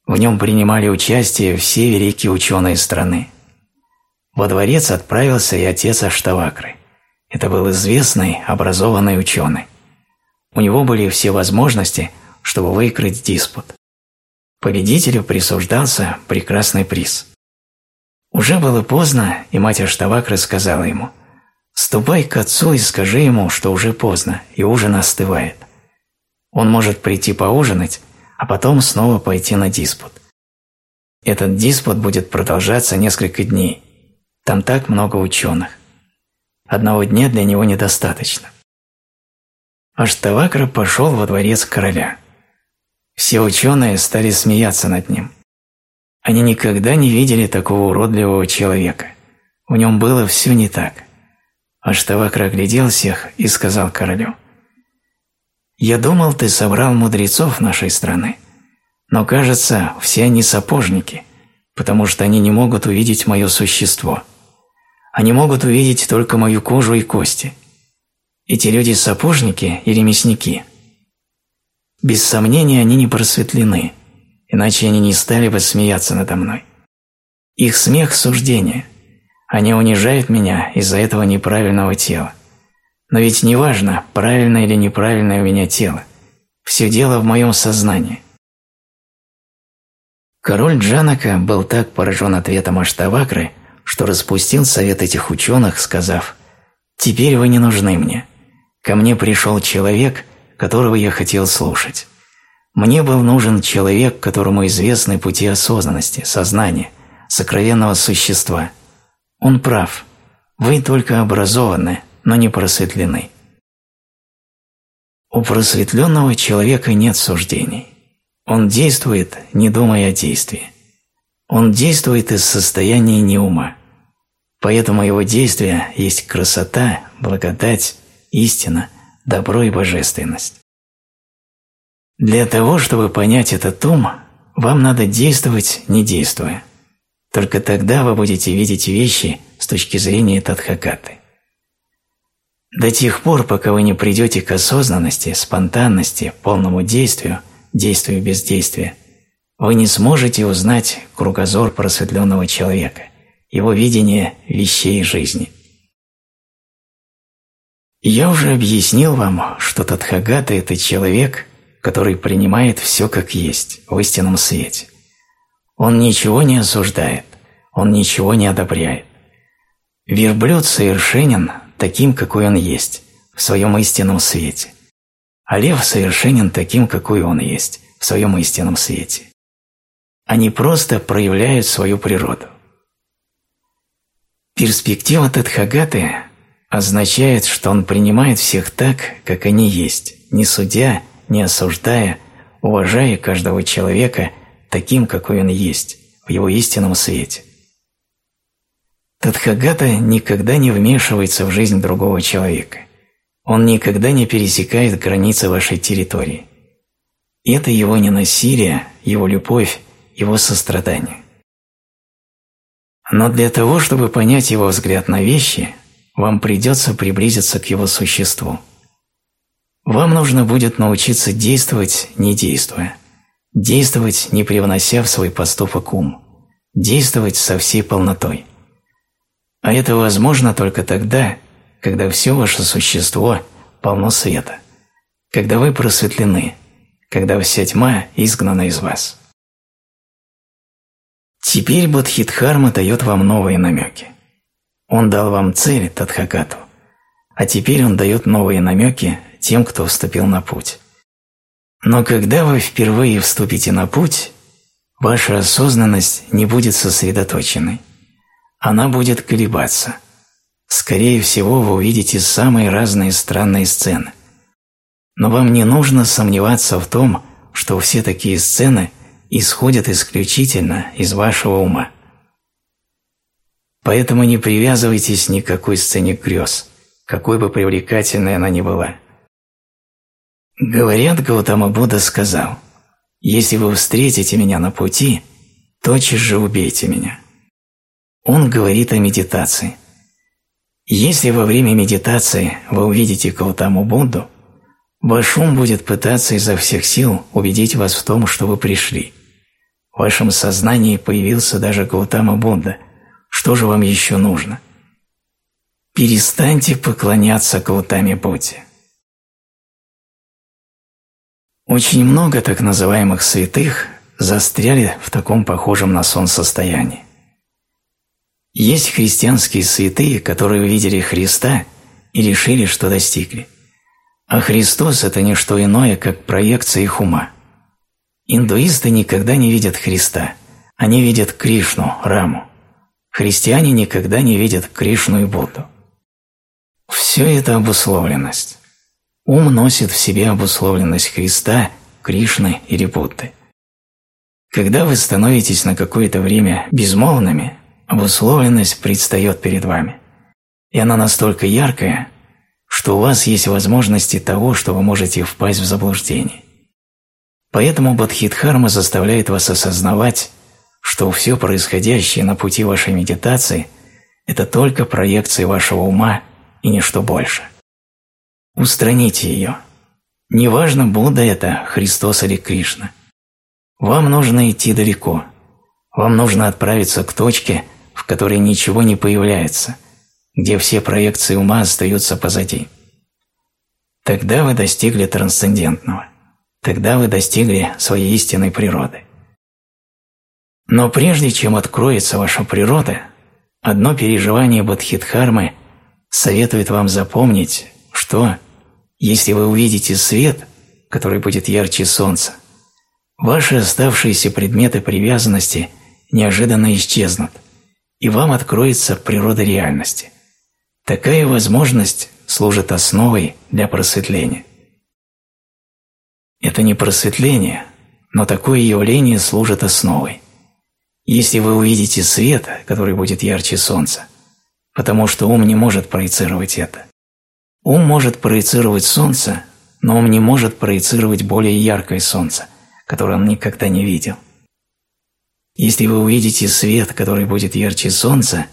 В нем принимали участие все великие ученые страны. Во дворец отправился и отец Аштавакры. Это был известный, образованный ученый. У него были все возможности, чтобы выиграть диспут. Победителю присуждался прекрасный приз. Уже было поздно, и мать Аштавакры сказала ему, «Ступай к отцу и скажи ему, что уже поздно, и ужин остывает. Он может прийти поужинать, а потом снова пойти на диспут. Этот диспут будет продолжаться несколько дней, там так много ученых. Одного дня для него недостаточно. Аштавакра пошел во дворец короля. Все ученые стали смеяться над ним. Они никогда не видели такого уродливого человека. В нем было все не так. Аштавакра оглядел всех и сказал королю, «Я думал, ты собрал мудрецов нашей страны, но, кажется, все они сапожники, потому что они не могут увидеть мое существо». Они могут увидеть только мою кожу и кости. Эти люди сапожники и ремесники. Без сомнения, они не просветлены, иначе они не стали бы смеяться надо мной. Их смех – суждение. Они унижают меня из-за этого неправильного тела. Но ведь не важно, правильное или неправильное у меня тело. Все дело в моем сознании. Король Джанака был так поражен ответом Аштавакры – что распустил совет этих ученых, сказав «Теперь вы не нужны мне. Ко мне пришел человек, которого я хотел слушать. Мне был нужен человек, которому известны пути осознанности, сознания, сокровенного существа. Он прав. Вы только образованы, но не просветлены. У просветленного человека нет суждений. Он действует, не думая о действии. Он действует из состояния неума. Поэтому его действия есть красота, благодать, истина, добро и божественность. Для того, чтобы понять этот ум, вам надо действовать, не действуя. Только тогда вы будете видеть вещи с точки зрения Тадхагаты. До тех пор, пока вы не придете к осознанности, спонтанности, полному действию, действию без действия, вы не сможете узнать кругозор просветленного человека, его видение вещей жизни. Я уже объяснил вам, что Тадхагата – это человек, который принимает все как есть, в истинном свете. Он ничего не осуждает, он ничего не одобряет. Верблюд совершенен таким, какой он есть, в своем истинном свете. А лев совершенен таким, какой он есть, в своем истинном свете. Они просто проявляют свою природу. Перспектива Тадхагаты означает, что он принимает всех так, как они есть, не судя, не осуждая, уважая каждого человека таким, какой он есть, в его истинном свете. Тадхагата никогда не вмешивается в жизнь другого человека. Он никогда не пересекает границы вашей территории. Это его ненасилие, его любовь, его сострадание. Но для того, чтобы понять его взгляд на вещи, вам придется приблизиться к его существу. Вам нужно будет научиться действовать, не действуя. Действовать, не привнося в свой поступок ум. Действовать со всей полнотой. А это возможно только тогда, когда все ваше существо полно света, когда вы просветлены, когда вся тьма изгнана из вас. Теперь Бодхидхарма дает вам новые намеки. Он дал вам цель Тадхагату, а теперь он дает новые намеки тем, кто вступил на путь. Но когда вы впервые вступите на путь, ваша осознанность не будет сосредоточенной. Она будет колебаться. Скорее всего, вы увидите самые разные странные сцены. Но вам не нужно сомневаться в том, что все такие сцены исходят исключительно из вашего ума. Поэтому не привязывайтесь ни к какой сцене грез, какой бы привлекательной она ни была. Говорят, Гаутама Будда сказал, «Если вы встретите меня на пути, тотчас же убейте меня». Он говорит о медитации. Если во время медитации вы увидите Гаутаму Будду, ваш ум будет пытаться изо всех сил убедить вас в том, что вы пришли. В вашем сознании появился даже Гаутама Будда. Что же вам еще нужно? Перестаньте поклоняться Гаутаме Будде. Очень много так называемых святых застряли в таком похожем на сон состоянии. Есть христианские святые, которые увидели Христа и решили, что достигли. А Христос – это не что иное, как проекция их ума. Индуисты никогда не видят Христа, они видят Кришну, Раму. Христиане никогда не видят Кришну и Будду. Все это обусловленность. Ум носит в себе обусловленность Христа, Кришны или Будды. Когда вы становитесь на какое-то время безмолвными, обусловленность предстает перед вами. И она настолько яркая, что у вас есть возможности того, что вы можете впасть в заблуждение. Поэтому Бодхидхарма заставляет вас осознавать, что все происходящее на пути вашей медитации – это только проекции вашего ума и ничто больше. Устраните ее. Неважно, Будда это, Христос или Кришна. Вам нужно идти далеко. Вам нужно отправиться к точке, в которой ничего не появляется, где все проекции ума остаются позади. Тогда вы достигли трансцендентного. Тогда вы достигли своей истинной природы. Но прежде чем откроется ваша природа, одно переживание Бодхидхармы советует вам запомнить, что если вы увидите свет, который будет ярче солнца, ваши оставшиеся предметы привязанности неожиданно исчезнут, и вам откроется природа реальности. Такая возможность служит основой для просветления. Это не просветление, но такое явление служит основой. Если вы увидите свет, который будет ярче солнца, потому что ум не может проецировать это. Ум может проецировать солнце, но ум не может проецировать более яркое солнце, которое он никогда не видел. Если вы увидите свет, который будет ярче солнца,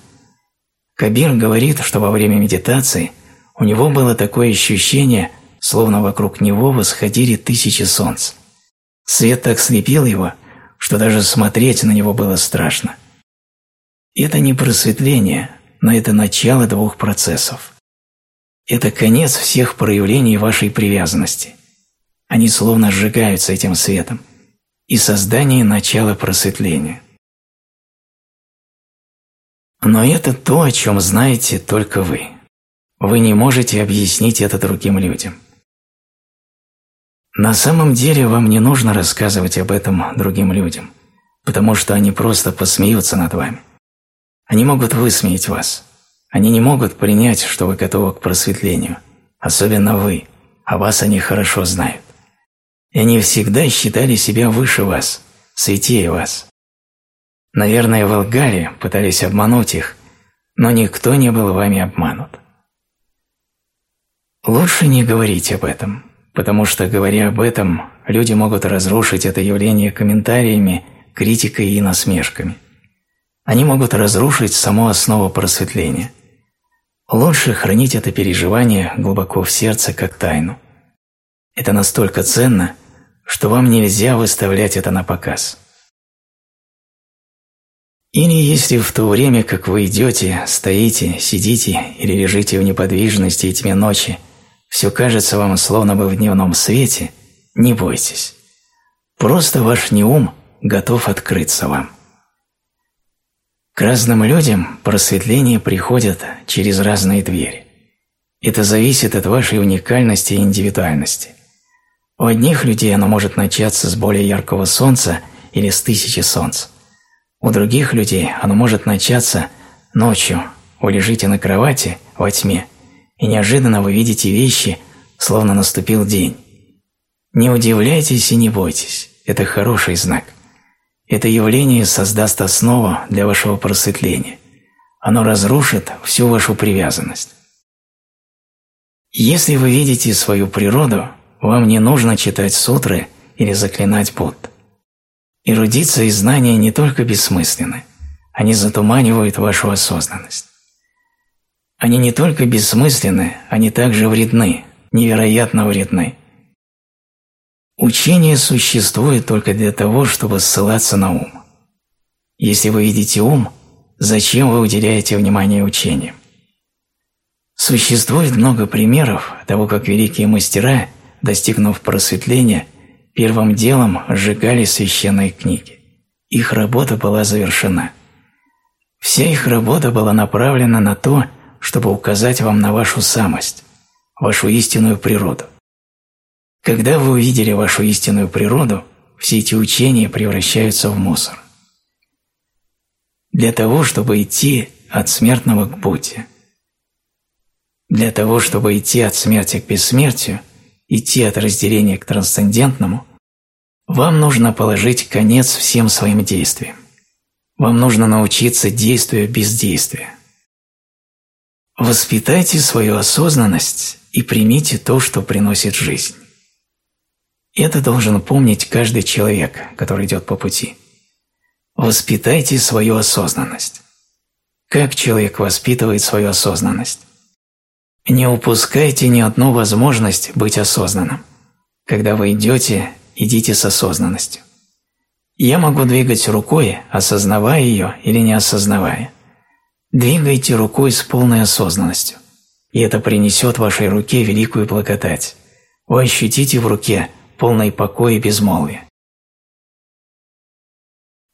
Кабир говорит, что во время медитации у него было такое ощущение, словно вокруг него восходили тысячи солнц. Свет так слепил его, что даже смотреть на него было страшно. Это не просветление, но это начало двух процессов. Это конец всех проявлений вашей привязанности. Они словно сжигаются этим светом. И создание начала просветления. Но это то, о чем знаете только вы. Вы не можете объяснить это другим людям. На самом деле вам не нужно рассказывать об этом другим людям, потому что они просто посмеются над вами. Они могут высмеять вас. Они не могут принять, что вы готовы к просветлению, особенно вы, а вас они хорошо знают. И они всегда считали себя выше вас, святее вас. Наверное, в лгали, пытались обмануть их, но никто не был вами обманут. Лучше не говорить об этом, потому что, говоря об этом, люди могут разрушить это явление комментариями, критикой и насмешками. Они могут разрушить саму основу просветления. Лучше хранить это переживание глубоко в сердце как тайну. Это настолько ценно, что вам нельзя выставлять это на показ. Или если в то время, как вы идете, стоите, сидите или лежите в неподвижности и тьме ночи, все кажется вам словно бы в дневном свете, не бойтесь. Просто ваш неум готов открыться вам. К разным людям просветление приходит через разные двери. Это зависит от вашей уникальности и индивидуальности. У одних людей оно может начаться с более яркого солнца или с тысячи солнц. У других людей оно может начаться ночью. Вы лежите на кровати во тьме, и неожиданно вы видите вещи, словно наступил день. Не удивляйтесь и не бойтесь, это хороший знак. Это явление создаст основу для вашего просветления. Оно разрушит всю вашу привязанность. Если вы видите свою природу, вам не нужно читать сутры или заклинать Будд. Эрудиция и знания не только бессмысленны, они затуманивают вашу осознанность. Они не только бессмысленны, они также вредны, невероятно вредны. Учение существует только для того, чтобы ссылаться на ум. Если вы видите ум, зачем вы уделяете внимание учениям? Существует много примеров того, как великие мастера, достигнув просветления, первым делом сжигали священные книги. Их работа была завершена. Вся их работа была направлена на то, чтобы указать вам на вашу самость, вашу истинную природу. Когда вы увидели вашу истинную природу, все эти учения превращаются в мусор. Для того, чтобы идти от смертного к Будде. Для того, чтобы идти от смерти к бессмертию – идти от разделения к трансцендентному, вам нужно положить конец всем своим действиям. Вам нужно научиться действию без действия. Воспитайте свою осознанность и примите то, что приносит жизнь. Это должен помнить каждый человек, который идет по пути. Воспитайте свою осознанность. Как человек воспитывает свою осознанность? Не упускайте ни одну возможность быть осознанным. Когда вы идете, идите с осознанностью. Я могу двигать рукой, осознавая ее или не осознавая. Двигайте рукой с полной осознанностью, и это принесет вашей руке великую благодать. Вы ощутите в руке полный покой и безмолвие.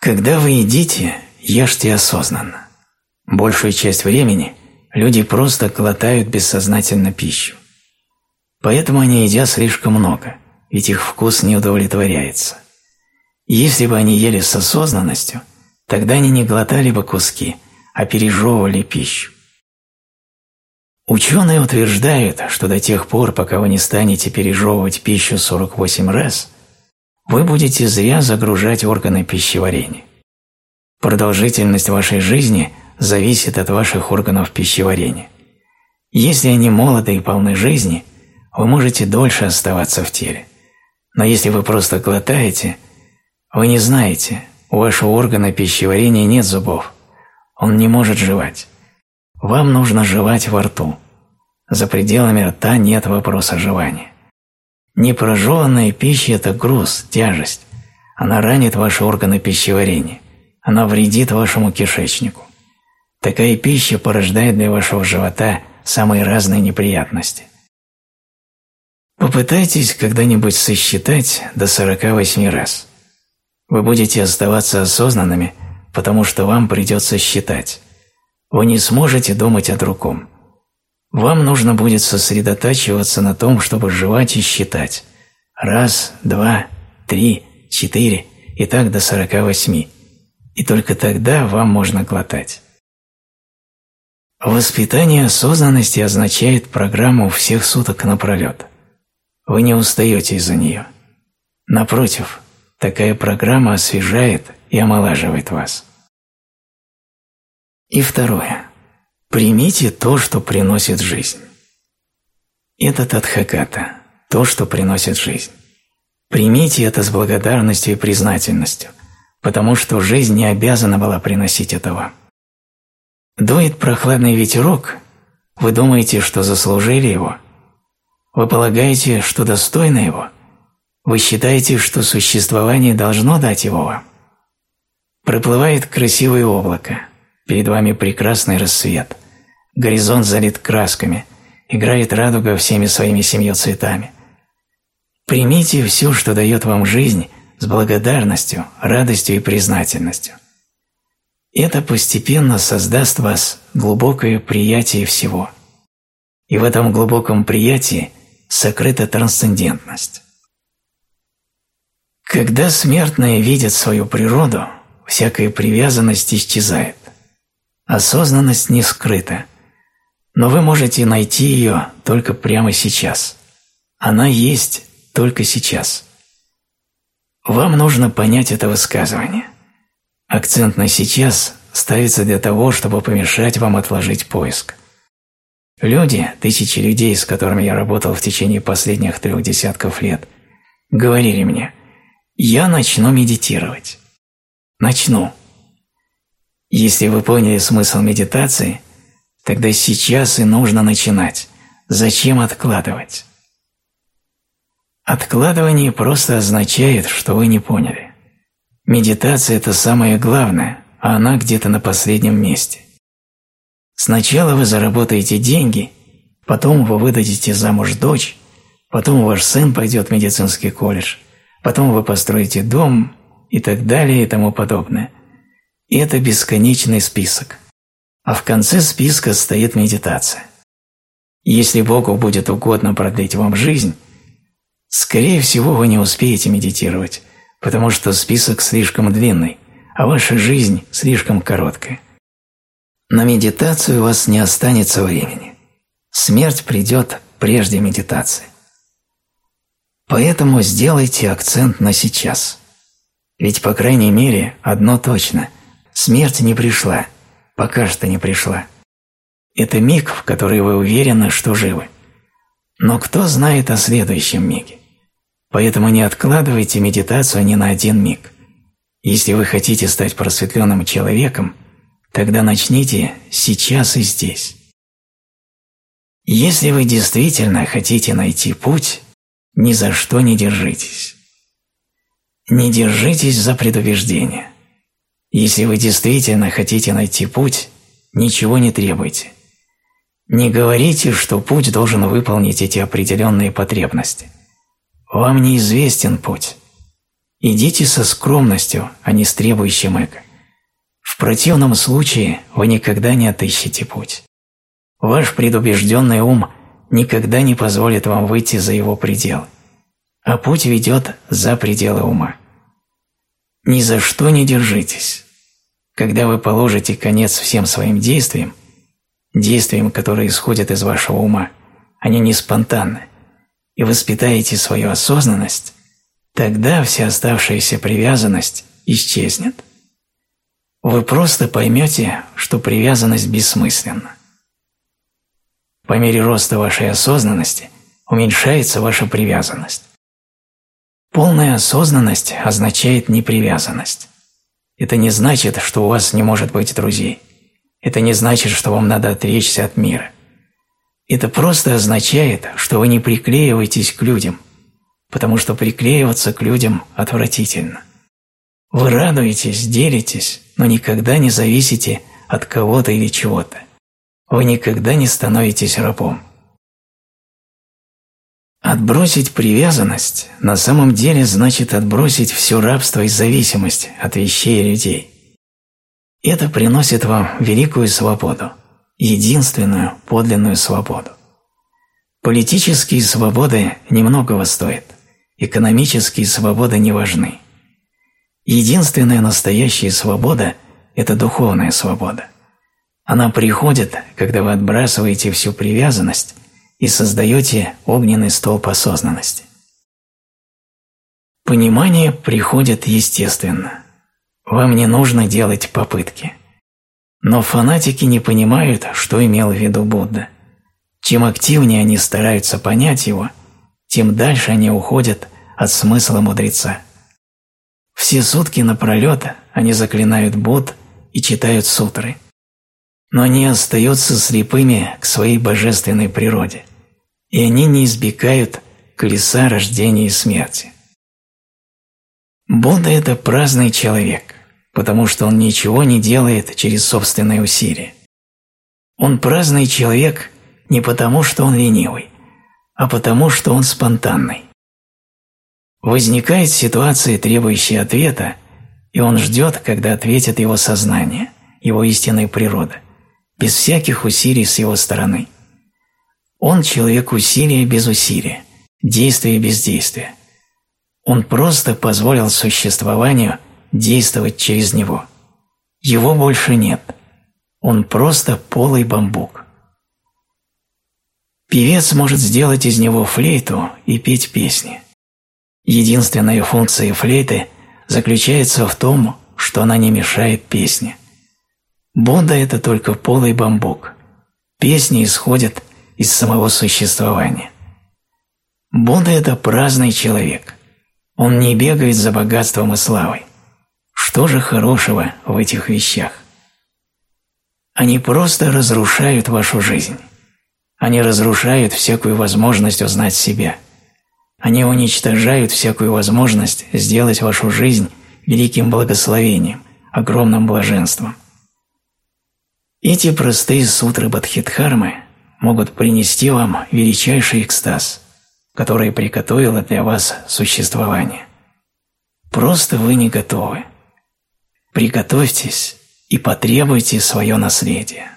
Когда вы едите, ешьте осознанно. Большую часть времени люди просто глотают бессознательно пищу. Поэтому они едят слишком много, ведь их вкус не удовлетворяется. Если бы они ели с осознанностью, Тогда они не глотали бы куски, а пережевывали пищу. Ученые утверждают, что до тех пор, пока вы не станете пережевывать пищу 48 раз, вы будете зря загружать органы пищеварения. Продолжительность вашей жизни зависит от ваших органов пищеварения. Если они молоды и полны жизни, вы можете дольше оставаться в теле. Но если вы просто глотаете, вы не знаете, у вашего органа пищеварения нет зубов, он не может жевать. Вам нужно жевать во рту. За пределами рта нет вопроса жевания. Непрожеванная пища – это груз, тяжесть. Она ранит ваши органы пищеварения. Она вредит вашему кишечнику. Такая пища порождает для вашего живота самые разные неприятности. Попытайтесь когда-нибудь сосчитать до 48 раз. Вы будете оставаться осознанными, потому что вам придется считать. Вы не сможете думать о другом. Вам нужно будет сосредотачиваться на том, чтобы жевать и считать. Раз, два, три, четыре и так до сорока восьми. И только тогда вам можно глотать. Воспитание осознанности означает программу всех суток напролет. Вы не устаете из-за нее. Напротив, такая программа освежает и омолаживает вас. И второе. Примите то, что приносит жизнь. Это Тадхаката, то, что приносит жизнь. Примите это с благодарностью и признательностью, потому что жизнь не обязана была приносить это вам. Дует прохладный ветерок, вы думаете, что заслужили его? Вы полагаете, что достойны его? Вы считаете, что существование должно дать его вам? Проплывает красивое облако, Перед вами прекрасный рассвет. Горизонт залит красками. Играет радуга всеми своими семью цветами. Примите все, что дает вам жизнь, с благодарностью, радостью и признательностью. Это постепенно создаст вас глубокое приятие всего. И в этом глубоком приятии сокрыта трансцендентность. Когда смертные видят свою природу, всякая привязанность исчезает. Осознанность не скрыта, но вы можете найти ее только прямо сейчас. Она есть только сейчас. Вам нужно понять это высказывание. Акцент на «сейчас» ставится для того, чтобы помешать вам отложить поиск. Люди, тысячи людей, с которыми я работал в течение последних трех десятков лет, говорили мне «Я начну медитировать». Начну. Если вы поняли смысл медитации, тогда сейчас и нужно начинать. Зачем откладывать? Откладывание просто означает, что вы не поняли. Медитация – это самое главное, а она где-то на последнем месте. Сначала вы заработаете деньги, потом вы выдадите замуж дочь, потом ваш сын пойдет в медицинский колледж, потом вы построите дом и так далее и тому подобное. Это бесконечный список. А в конце списка стоит медитация. Если Богу будет угодно продлить вам жизнь, скорее всего вы не успеете медитировать, потому что список слишком длинный, а ваша жизнь слишком короткая. На медитацию у вас не останется времени. Смерть придет прежде медитации. Поэтому сделайте акцент на сейчас. Ведь, по крайней мере, одно точно – Смерть не пришла, пока что не пришла. Это миг, в который вы уверены, что живы. Но кто знает о следующем миге? Поэтому не откладывайте медитацию ни на один миг. Если вы хотите стать просветленным человеком, тогда начните сейчас и здесь. Если вы действительно хотите найти путь, ни за что не держитесь. Не держитесь за предубеждение. Если вы действительно хотите найти путь, ничего не требуйте. Не говорите, что путь должен выполнить эти определенные потребности. Вам неизвестен путь. Идите со скромностью, а не с требующим эго. В противном случае вы никогда не отыщете путь. Ваш предубежденный ум никогда не позволит вам выйти за его пределы, а путь ведет за пределы ума. Ни за что не держитесь. когда вы положите конец всем своим действиям, действиям, которые исходят из вашего ума, они не спонтанны, и воспитаете свою осознанность, тогда вся оставшаяся привязанность исчезнет. Вы просто поймете, что привязанность бессмысленна. По мере роста вашей осознанности уменьшается ваша привязанность. Полная осознанность означает непривязанность. Это не значит, что у вас не может быть друзей. Это не значит, что вам надо отречься от мира. Это просто означает, что вы не приклеиваетесь к людям, потому что приклеиваться к людям отвратительно. Вы радуетесь, делитесь, но никогда не зависите от кого-то или чего-то. Вы никогда не становитесь рабом. Отбросить привязанность на самом деле значит отбросить все рабство и зависимость от вещей и людей. Это приносит вам великую свободу, единственную подлинную свободу. Политические свободы немногого стоят, экономические свободы не важны. Единственная настоящая свобода – это духовная свобода. Она приходит, когда вы отбрасываете всю привязанность и создаете огненный столб осознанности. Понимание приходит естественно – вам не нужно делать попытки. Но фанатики не понимают, что имел в виду Будда. Чем активнее они стараются понять его, тем дальше они уходят от смысла мудреца. Все сутки напролет они заклинают Будд и читают сутры. Но они остаются слепыми к своей божественной природе, и они не избегают колеса рождения и смерти. Будда – это праздный человек потому что он ничего не делает через собственные усилия. Он праздный человек не потому, что он ленивый, а потому, что он спонтанный. Возникает ситуация, требующая ответа, и он ждет, когда ответит его сознание, его истинная природа, без всяких усилий с его стороны. Он человек усилия без усилия, действия без действия. Он просто позволил существованию действовать через него. Его больше нет. Он просто полый бамбук. Певец может сделать из него флейту и петь песни. Единственная функция флейты заключается в том, что она не мешает песне. Будда – это только полый бамбук. Песни исходят из самого существования. Будда – это праздный человек. Он не бегает за богатством и славой. Что же хорошего в этих вещах? Они просто разрушают вашу жизнь. Они разрушают всякую возможность узнать себя. Они уничтожают всякую возможность сделать вашу жизнь великим благословением, огромным блаженством. Эти простые сутры Бадхидхармы могут принести вам величайший экстаз, который приготовило для вас существование. Просто вы не готовы. Приготовьтесь и потребуйте свое наследие.